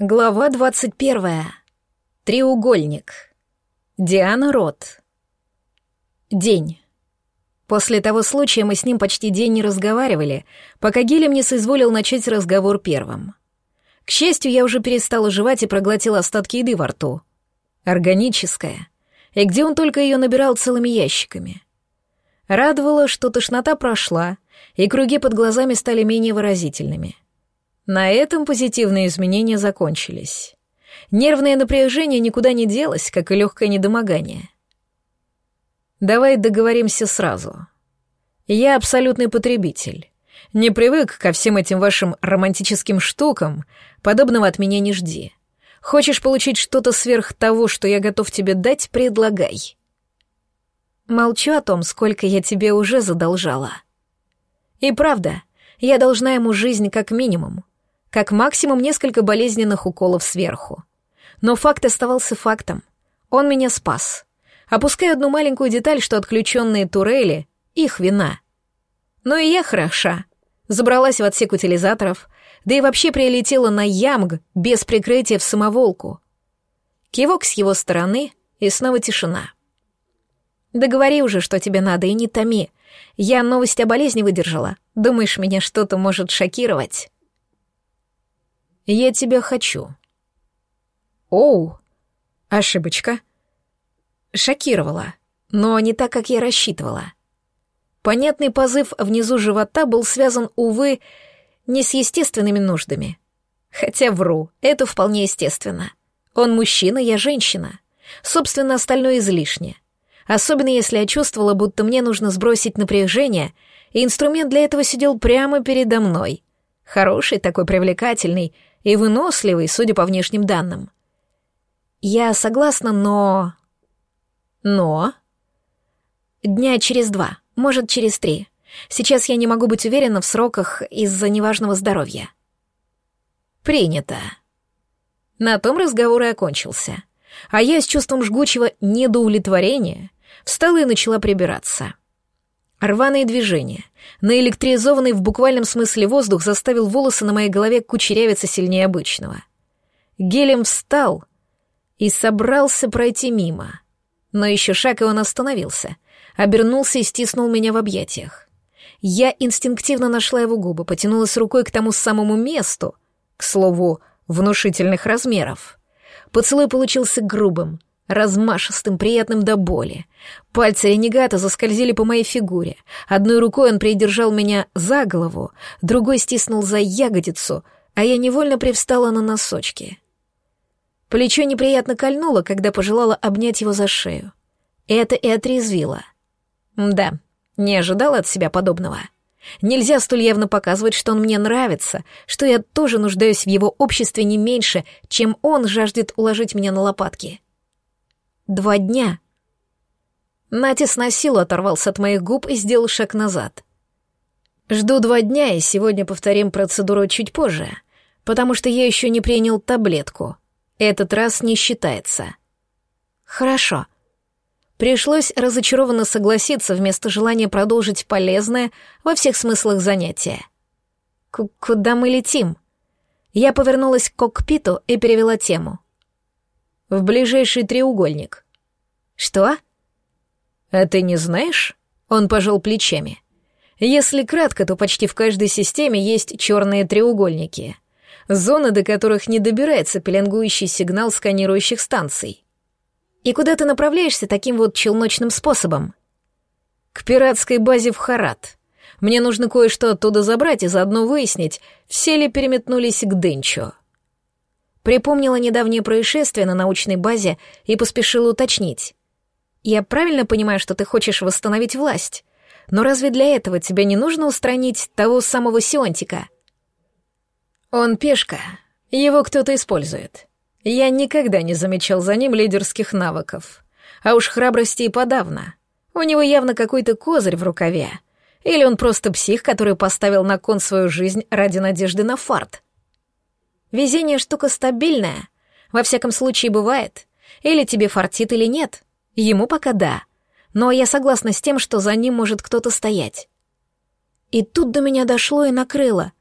Глава двадцать первая. Треугольник. Диана Рот. День. После того случая мы с ним почти день не разговаривали, пока Гелем не соизволил начать разговор первым. К счастью, я уже перестала жевать и проглотила остатки еды во рту. Органическая. И где он только ее набирал целыми ящиками. Радовало, что тошнота прошла, и круги под глазами стали менее выразительными — на этом позитивные изменения закончились. Нервное напряжение никуда не делось, как и легкое недомогание. Давай договоримся сразу. Я абсолютный потребитель. Не привык ко всем этим вашим романтическим штукам, подобного от меня не жди. Хочешь получить что-то сверх того, что я готов тебе дать, предлагай. Молчу о том, сколько я тебе уже задолжала. И правда, я должна ему жизнь как минимум, как максимум несколько болезненных уколов сверху. Но факт оставался фактом. Он меня спас. Опускаю одну маленькую деталь, что отключенные турели — их вина. Но и я хороша. Забралась в отсек утилизаторов, да и вообще прилетела на Ямг без прикрытия в самоволку. Кивок с его стороны, и снова тишина. «Да говори уже, что тебе надо, и не томи. Я новость о болезни выдержала. Думаешь, меня что-то может шокировать?» Я тебя хочу. Оу, ошибочка. Шокировала, но не так, как я рассчитывала. Понятный позыв внизу живота был связан, увы, не с естественными нуждами. Хотя вру, это вполне естественно. Он мужчина, я женщина. Собственно, остальное излишне. Особенно если я чувствовала, будто мне нужно сбросить напряжение, и инструмент для этого сидел прямо передо мной. Хороший такой, привлекательный — и выносливый, судя по внешним данным. Я согласна, но... Но... Дня через два, может, через три. Сейчас я не могу быть уверена в сроках из-за неважного здоровья. Принято. На том разговор и окончился. А я с чувством жгучего недоудовлетворения встала и начала прибираться. Рваные движения, наэлектризованный в буквальном смысле воздух заставил волосы на моей голове кучерявиться сильнее обычного. Гелем встал и собрался пройти мимо. Но еще шаг, и он остановился, обернулся и стиснул меня в объятиях. Я инстинктивно нашла его губы, потянулась рукой к тому самому месту, к слову, внушительных размеров. Поцелуй получился грубым, размашистым, приятным до боли. Пальцы ренегата заскользили по моей фигуре. Одной рукой он придержал меня за голову, другой стиснул за ягодицу, а я невольно привстала на носочки. Плечо неприятно кольнуло, когда пожелала обнять его за шею. Это и отрезвило. Да, не ожидала от себя подобного. Нельзя столь явно показывать, что он мне нравится, что я тоже нуждаюсь в его обществе не меньше, чем он жаждет уложить меня на лопатки. Два дня. Натис на силу оторвался от моих губ и сделал шаг назад. Жду два дня, и сегодня повторим процедуру чуть позже, потому что я еще не принял таблетку. Этот раз не считается. Хорошо. Пришлось разочарованно согласиться вместо желания продолжить полезное во всех смыслах занятие. К «Куда мы летим?» Я повернулась к кокпиту и перевела тему. В ближайший треугольник. Что? А ты не знаешь? Он пожал плечами. Если кратко, то почти в каждой системе есть черные треугольники. Зоны, до которых не добирается пеленгующий сигнал сканирующих станций. И куда ты направляешься таким вот челночным способом? К пиратской базе в Харат. Мне нужно кое-что оттуда забрать и заодно выяснить, все ли переметнулись к Денчо. Припомнила недавнее происшествие на научной базе и поспешила уточнить. «Я правильно понимаю, что ты хочешь восстановить власть? Но разве для этого тебе не нужно устранить того самого Сионтика?» «Он пешка. Его кто-то использует. Я никогда не замечал за ним лидерских навыков. А уж храбрости и подавно. У него явно какой-то козырь в рукаве. Или он просто псих, который поставил на кон свою жизнь ради надежды на фарт. Везение штука стабильная. Во всяком случае, бывает. Или тебе фартит, или нет. Ему пока да. Но я согласна с тем, что за ним может кто-то стоять. И тут до меня дошло и накрыло.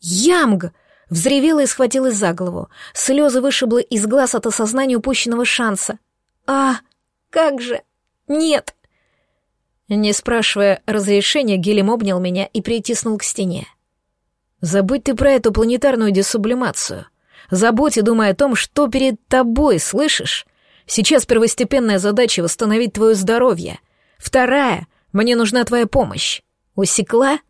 Ямг! Взревела и схватилась за голову. Слезы вышибло из глаз от осознания упущенного шанса. «А, как же? Нет!» Не спрашивая разрешения, Гелем обнял меня и притиснул к стене. «Забудь ты про эту планетарную десублимацию. Забудь и думай о том, что перед тобой, слышишь? Сейчас первостепенная задача — восстановить твое здоровье. Вторая — мне нужна твоя помощь. Усекла?»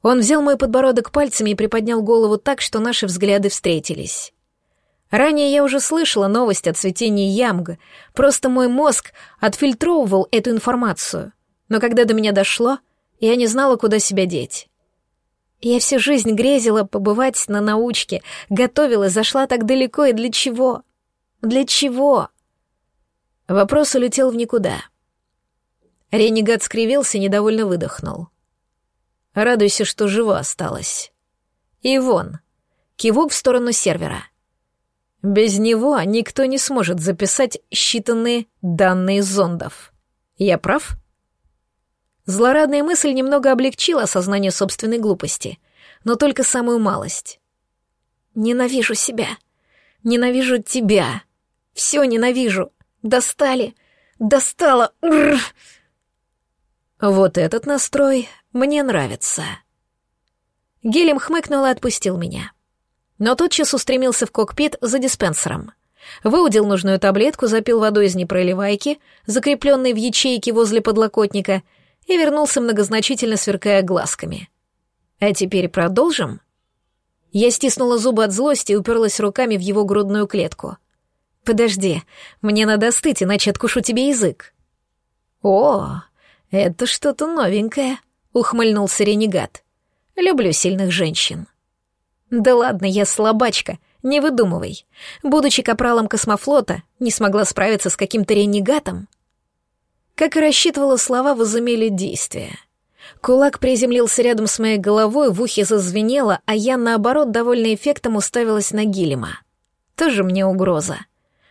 Он взял мой подбородок пальцами и приподнял голову так, что наши взгляды встретились. Ранее я уже слышала новость о цветении ямга, просто мой мозг отфильтровывал эту информацию. Но когда до меня дошло, я не знала, куда себя деть. Я всю жизнь грезила побывать на научке, готовилась, зашла так далеко, и для чего? Для чего? Вопрос улетел в никуда. Ренегат скривился и недовольно выдохнул. Радуйся, что жива осталась. И вон, кивок в сторону сервера — без него никто не сможет записать считанные данные зондов. Я прав? Злорадная мысль немного облегчила осознание собственной глупости, но только самую малость. Ненавижу себя. Ненавижу тебя. Все ненавижу. Достали. Достала. Урр. Вот этот настрой мне нравится. Гелем хмыкнул и отпустил меня но тотчас устремился в кокпит за диспенсером. Выудил нужную таблетку, запил водой из непроливайки, закрепленной в ячейке возле подлокотника, и вернулся многозначительно сверкая глазками. «А теперь продолжим?» Я стиснула зубы от злости и уперлась руками в его грудную клетку. «Подожди, мне надо остыть, иначе откушу тебе язык». «О, это что-то новенькое», — ухмыльнулся ренегат. «Люблю сильных женщин». Да ладно, я слабачка, не выдумывай. Будучи капралом космофлота, не смогла справиться с каким-то ренегатом. Как и рассчитывала, слова возымели действие. Кулак приземлился рядом с моей головой, в ухе зазвенело, а я, наоборот, довольно эффектом уставилась на Гилема. Тоже мне угроза.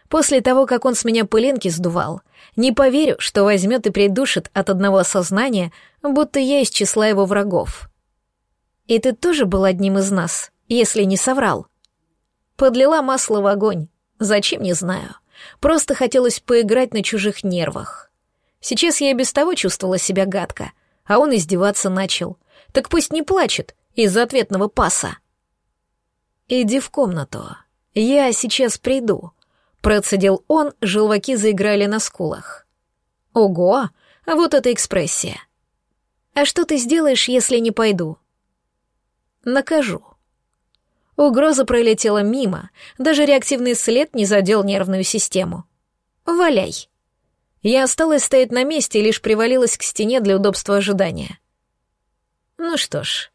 После того, как он с меня пылинки сдувал, не поверю, что возьмет и придушит от одного осознания, будто я из числа его врагов. «И ты тоже был одним из нас?» если не соврал. Подлила масло в огонь. Зачем, не знаю. Просто хотелось поиграть на чужих нервах. Сейчас я и без того чувствовала себя гадко, а он издеваться начал. Так пусть не плачет из-за ответного паса. «Иди в комнату. Я сейчас приду», — процедил он, желваки заиграли на скулах. «Ого, вот это экспрессия!» «А что ты сделаешь, если не пойду?» «Накажу», Угроза пролетела мимо, даже реактивный след не задел нервную систему. «Валяй!» Я осталась стоять на месте и лишь привалилась к стене для удобства ожидания. «Ну что ж,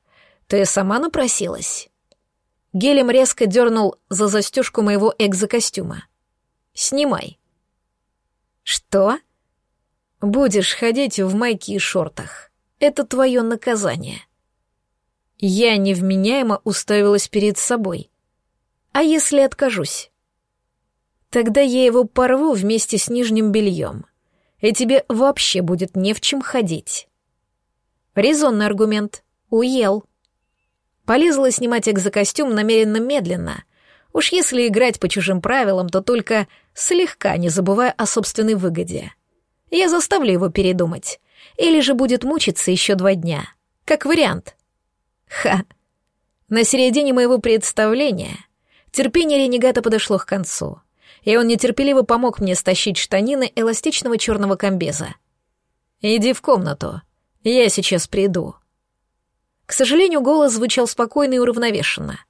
ты сама напросилась?» Гелем резко дернул за застежку моего экзокостюма. «Снимай». «Что?» «Будешь ходить в майке и шортах. Это твое наказание». Я невменяемо уставилась перед собой. А если откажусь? Тогда я его порву вместе с нижним бельем, и тебе вообще будет не в чем ходить. Резонный аргумент. Уел. Полезла снимать экзокостюм намеренно медленно. Уж если играть по чужим правилам, то только слегка, не забывая о собственной выгоде. Я заставлю его передумать. Или же будет мучиться еще два дня. Как вариант. Ха! На середине моего представления терпение ренегата подошло к концу, и он нетерпеливо помог мне стащить штанины эластичного черного комбеза. «Иди в комнату, я сейчас приду». К сожалению, голос звучал спокойно и уравновешенно.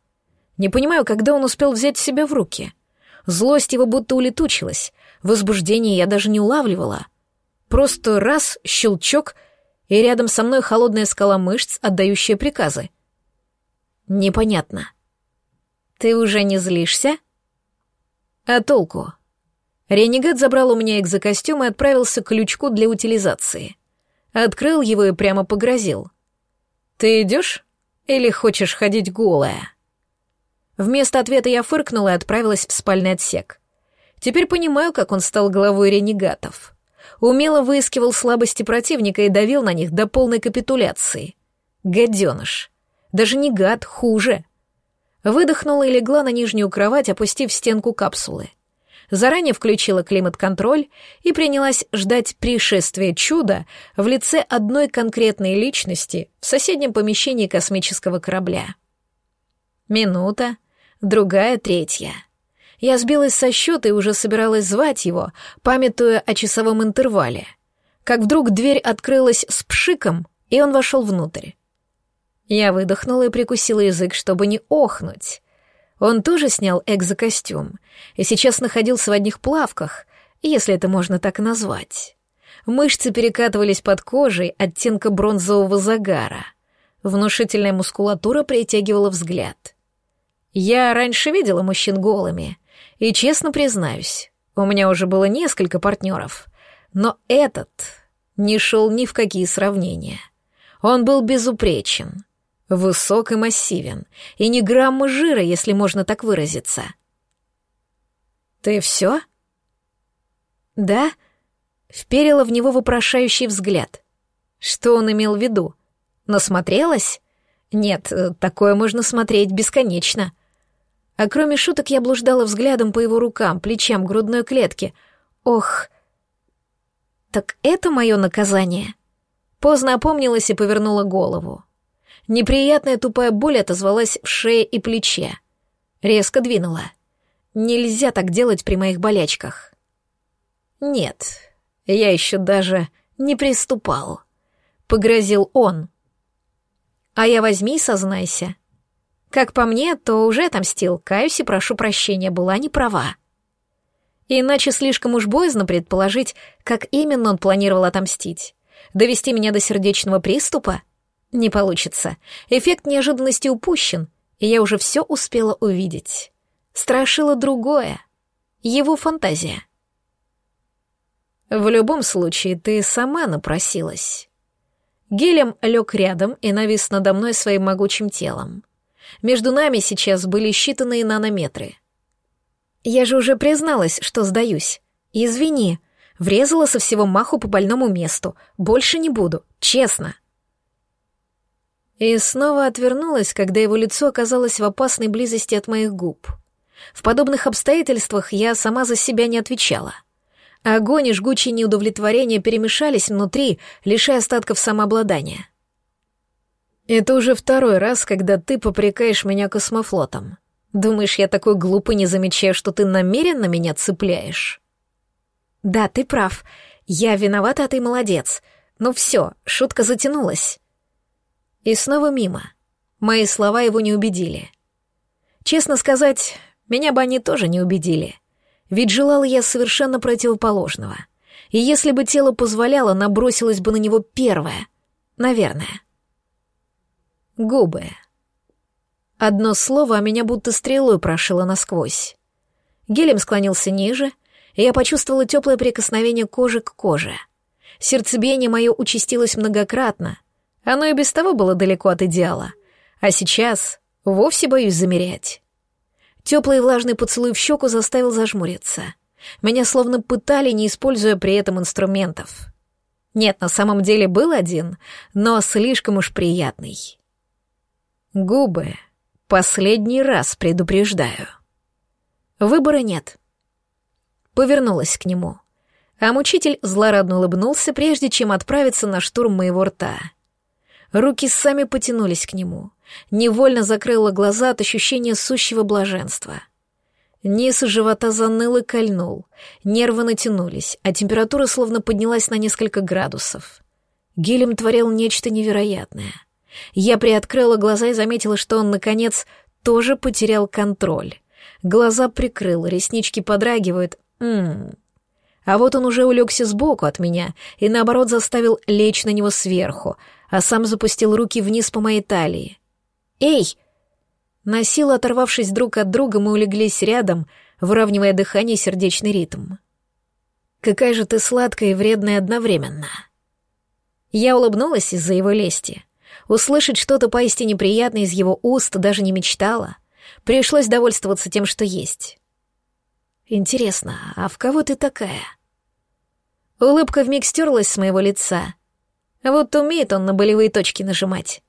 Не понимаю, когда он успел взять себя в руки. Злость его будто улетучилась, возбуждение я даже не улавливала. Просто раз, щелчок — и рядом со мной холодная скала мышц, отдающая приказы. Непонятно. Ты уже не злишься? А толку? Ренегат забрал у меня экзокостюм и отправился к лючку для утилизации. Открыл его и прямо погрозил. «Ты идешь? Или хочешь ходить голая?» Вместо ответа я фыркнула и отправилась в спальный отсек. Теперь понимаю, как он стал главой ренегатов умело выискивал слабости противника и давил на них до полной капитуляции. Гаденыш. Даже не гад, хуже. Выдохнула и легла на нижнюю кровать, опустив стенку капсулы. Заранее включила климат-контроль и принялась ждать пришествия чуда в лице одной конкретной личности в соседнем помещении космического корабля. Минута, другая, третья. Я сбилась со счета и уже собиралась звать его, памятуя о часовом интервале. Как вдруг дверь открылась с пшиком, и он вошел внутрь. Я выдохнула и прикусила язык, чтобы не охнуть. Он тоже снял экзокостюм и сейчас находился в одних плавках, если это можно так назвать. Мышцы перекатывались под кожей оттенка бронзового загара. Внушительная мускулатура притягивала взгляд. Я раньше видела мужчин голыми, и, честно признаюсь, у меня уже было несколько партнеров, но этот не шел ни в какие сравнения. Он был безупречен, высок и массивен, и ни грамма жира, если можно так выразиться. «Ты все?» «Да?» — вперила в него вопрошающий взгляд. Что он имел в виду? Насмотрелась? Нет, такое можно смотреть бесконечно. А кроме шуток я блуждала взглядом по его рукам, плечам, грудной клетке. Ох... Так это мое наказание? Поздно опомнилась и повернула голову. Неприятная тупая боль отозвалась в шее и плече. Резко двинула. Нельзя так делать при моих болячках. Нет, я еще даже не приступал. Погрозил он. А я возьми и сознайся. Как по мне, то уже отомстил, каюсь и прошу прощения, была не права. Иначе слишком уж боязно предположить, как именно он планировал отомстить. Довести меня до сердечного приступа? Не получится. Эффект неожиданности упущен, и я уже все успела увидеть. Страшило другое. Его фантазия. В любом случае, ты сама напросилась. Гелем лег рядом и навис надо мной своим могучим телом. Между нами сейчас были считанные нанометры. Я же уже призналась, что сдаюсь. Извини, врезала со всего маху по больному месту. Больше не буду, честно. И снова отвернулась, когда его лицо оказалось в опасной близости от моих губ. В подобных обстоятельствах я сама за себя не отвечала. Огонь и жгучее неудовлетворение перемешались внутри, лишая остатков самообладания. Это уже второй раз, когда ты попрекаешь меня космофлотом. Думаешь, я такой глупый не замечаю, что ты намеренно меня цепляешь? Да, ты прав. Я виновата, а ты молодец. Ну все, шутка затянулась. И снова мимо. Мои слова его не убедили. Честно сказать, меня бы они тоже не убедили. Ведь желала я совершенно противоположного. И если бы тело позволяло, набросилась бы на него первое. Наверное. Губы. Одно слово, а меня будто стрелой прошило насквозь. Гелем склонился ниже, и я почувствовала теплое прикосновение кожи к коже. Сердцебиение мое участилось многократно. Оно и без того было далеко от идеала. А сейчас вовсе боюсь замерять. Теплый и влажный поцелуй в щеку заставил зажмуриться. Меня словно пытали, не используя при этом инструментов. Нет, на самом деле был один, но слишком уж приятный. Губы. Последний раз предупреждаю. Выбора нет. Повернулась к нему. А мучитель злорадно улыбнулся, прежде чем отправиться на штурм моего рта. Руки сами потянулись к нему. Невольно закрыла глаза от ощущения сущего блаженства. Низ живота заныл и кольнул. Нервы натянулись, а температура словно поднялась на несколько градусов. Гилем творил нечто невероятное — я приоткрыла глаза и заметила, что он, наконец, тоже потерял контроль. Глаза прикрыл, реснички подрагивают. Ммм. А вот он уже улегся сбоку от меня и, наоборот, заставил лечь на него сверху, а сам запустил руки вниз по моей талии. «Эй!» На силу оторвавшись друг от друга, мы улеглись рядом, выравнивая дыхание и сердечный ритм. «Какая же ты сладкая и вредная одновременно!» Я улыбнулась из-за его лести. Услышать что-то поистине приятное из его уст даже не мечтала. Пришлось довольствоваться тем, что есть. Интересно, а в кого ты такая? Улыбка вмиг стерлась с моего лица. Вот умеет он на болевые точки нажимать.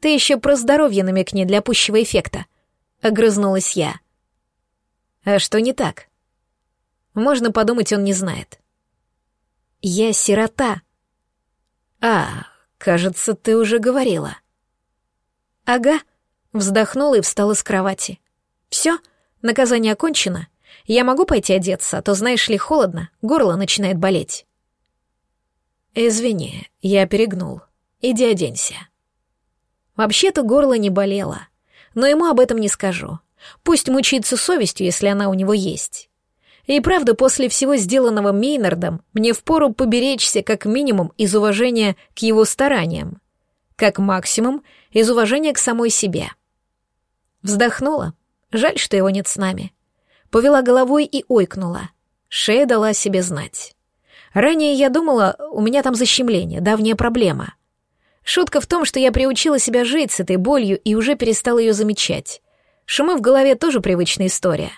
Ты еще про здоровье намекни для пущего эффекта. — огрызнулась я. «А что не так?» Можно подумать, он не знает. «Я сирота». «А, кажется, ты уже говорила». «Ага», — вздохнула и встала с кровати. «Все, наказание окончено. Я могу пойти одеться, а то, знаешь ли, холодно, горло начинает болеть». «Извини, я перегнул. Иди оденься». Вообще-то горло не болело, но ему об этом не скажу. Пусть мучается совестью, если она у него есть. И правда, после всего сделанного Мейнардом, мне впору поберечься как минимум из уважения к его стараниям, как максимум из уважения к самой себе. Вздохнула. Жаль, что его нет с нами. Повела головой и ойкнула. Шея дала себе знать. Ранее я думала, у меня там защемление, давняя проблема. Шутка в том, что я приучила себя жить с этой болью и уже перестала ее замечать. Шумы в голове тоже привычная история.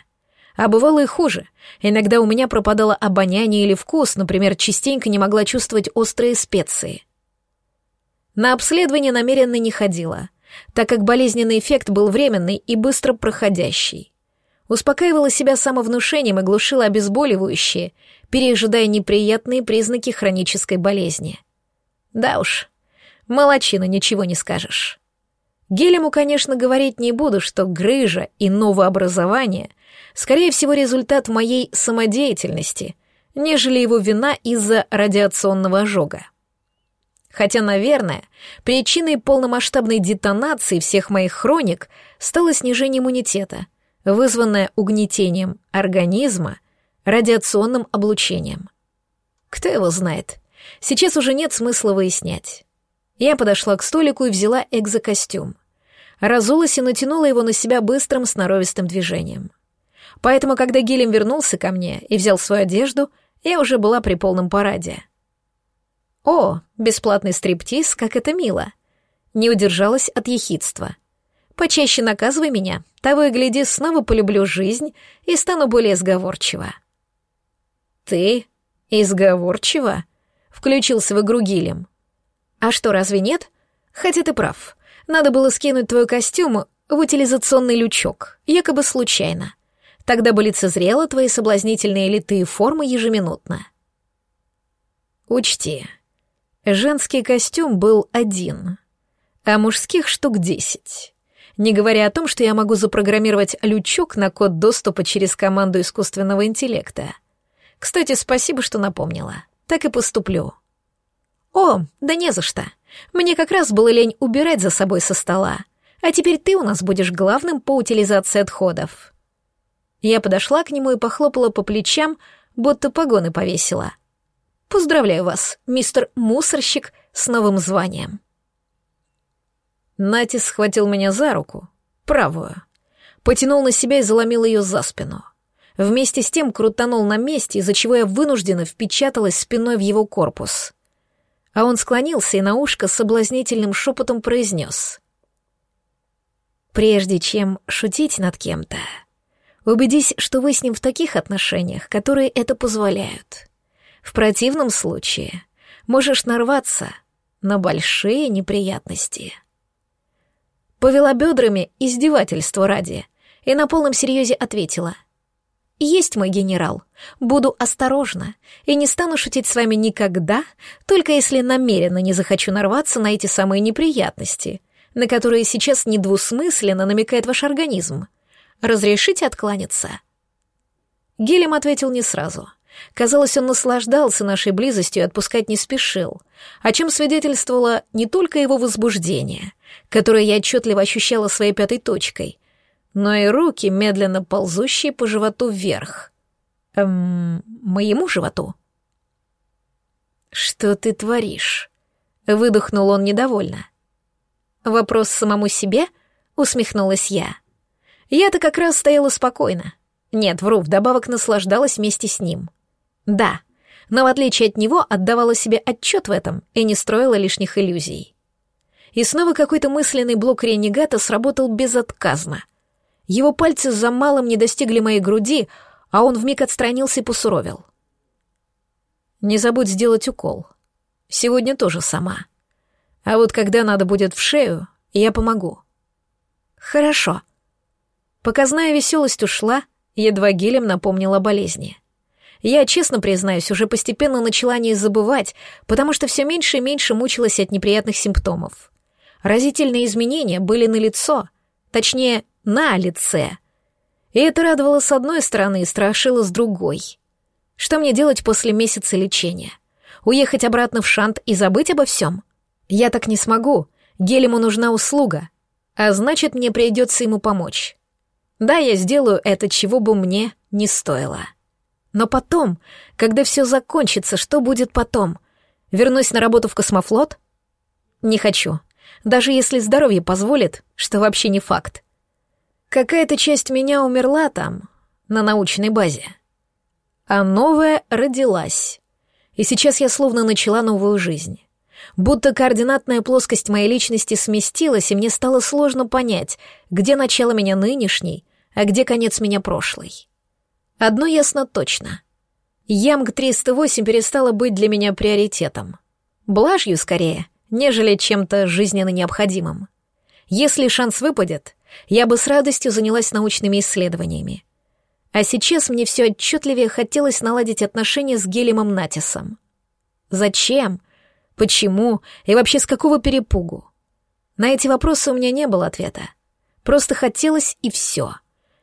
А бывало и хуже. Иногда у меня пропадало обоняние или вкус, например, частенько не могла чувствовать острые специи. На обследование намеренно не ходила, так как болезненный эффект был временный и быстро проходящий. Успокаивала себя самовнушением и глушила обезболивающие, пережидая неприятные признаки хронической болезни. Да уж, Молодчина, ничего не скажешь. Гелему, конечно, говорить не буду, что грыжа и новообразование, скорее всего, результат моей самодеятельности, нежели его вина из-за радиационного ожога. Хотя, наверное, причиной полномасштабной детонации всех моих хроник стало снижение иммунитета, вызванное угнетением организма радиационным облучением. Кто его знает? Сейчас уже нет смысла выяснять. Я подошла к столику и взяла экзокостюм. Разулась и натянула его на себя быстрым сноровистым движением. Поэтому, когда Гилем вернулся ко мне и взял свою одежду, я уже была при полном параде. «О, бесплатный стриптиз, как это мило!» Не удержалась от ехидства. «Почаще наказывай меня, того и гляди, снова полюблю жизнь и стану более сговорчива». «Ты? Изговорчива?» — включился в игру Гилем. А что, разве нет? Хотя ты прав. Надо было скинуть твой костюм в утилизационный лючок, якобы случайно. Тогда бы лицезрела твои соблазнительные литые формы ежеминутно. Учти, женский костюм был один, а мужских штук десять. Не говоря о том, что я могу запрограммировать лючок на код доступа через команду искусственного интеллекта. Кстати, спасибо, что напомнила. Так и поступлю. «О, да не за что. Мне как раз было лень убирать за собой со стола. А теперь ты у нас будешь главным по утилизации отходов». Я подошла к нему и похлопала по плечам, будто погоны повесила. «Поздравляю вас, мистер Мусорщик, с новым званием». Натис схватил меня за руку, правую, потянул на себя и заломил ее за спину. Вместе с тем крутанул на месте, из-за чего я вынуждена впечаталась спиной в его корпус а он склонился и на ушко соблазнительным шепотом произнес. «Прежде чем шутить над кем-то, убедись, что вы с ним в таких отношениях, которые это позволяют. В противном случае можешь нарваться на большие неприятности». Повела бедрами издевательство ради и на полном серьезе ответила — «Есть мой генерал. Буду осторожна и не стану шутить с вами никогда, только если намеренно не захочу нарваться на эти самые неприятности, на которые сейчас недвусмысленно намекает ваш организм. Разрешите откланяться?» Гелем ответил не сразу. Казалось, он наслаждался нашей близостью и отпускать не спешил, о чем свидетельствовало не только его возбуждение, которое я отчетливо ощущала своей пятой точкой — но и руки, медленно ползущие по животу вверх. Эм, моему животу. «Что ты творишь?» — выдохнул он недовольно. «Вопрос самому себе?» — усмехнулась я. Я-то как раз стояла спокойно. Нет, вру, вдобавок наслаждалась вместе с ним. Да, но в отличие от него отдавала себе отчет в этом и не строила лишних иллюзий. И снова какой-то мысленный блок ренегата сработал безотказно — его пальцы за малым не достигли моей груди, а он вмиг отстранился и посуровил. «Не забудь сделать укол. Сегодня тоже сама. А вот когда надо будет в шею, я помогу». «Хорошо». Показная веселость ушла, едва гелем напомнила болезни. Я, честно признаюсь, уже постепенно начала не забывать, потому что все меньше и меньше мучилась от неприятных симптомов. Разительные изменения были на лицо, точнее, на лице. И это радовало с одной стороны и страшило с другой. Что мне делать после месяца лечения? Уехать обратно в Шант и забыть обо всем? Я так не смогу. Гелему нужна услуга. А значит, мне придется ему помочь. Да, я сделаю это, чего бы мне не стоило. Но потом, когда все закончится, что будет потом? Вернусь на работу в космофлот? Не хочу. Даже если здоровье позволит, что вообще не факт. Какая-то часть меня умерла там, на научной базе а новая родилась. И сейчас я словно начала новую жизнь. Будто координатная плоскость моей личности сместилась, и мне стало сложно понять, где начало меня нынешней, а где конец меня прошлой. Одно ясно точно. Ямг-308 перестала быть для меня приоритетом. Блажью скорее, нежели чем-то жизненно необходимым. Если шанс выпадет, я бы с радостью занялась научными исследованиями. А сейчас мне все отчетливее хотелось наладить отношения с Гелемом Натисом. Зачем? Почему? И вообще с какого перепугу? На эти вопросы у меня не было ответа. Просто хотелось и все.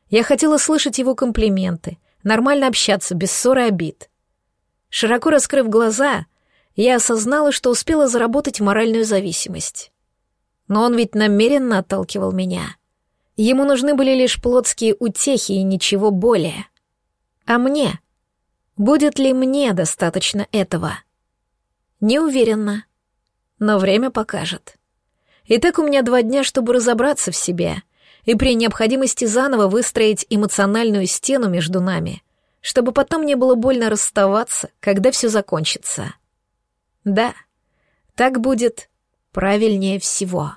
Я хотела слышать его комплименты, нормально общаться, без ссоры и обид. Широко раскрыв глаза, я осознала, что успела заработать моральную зависимость. Но он ведь намеренно отталкивал меня — Ему нужны были лишь плотские утехи и ничего более. А мне? Будет ли мне достаточно этого? Не уверена. Но время покажет. Итак, у меня два дня, чтобы разобраться в себе и при необходимости заново выстроить эмоциональную стену между нами, чтобы потом не было больно расставаться, когда все закончится. Да, так будет правильнее всего.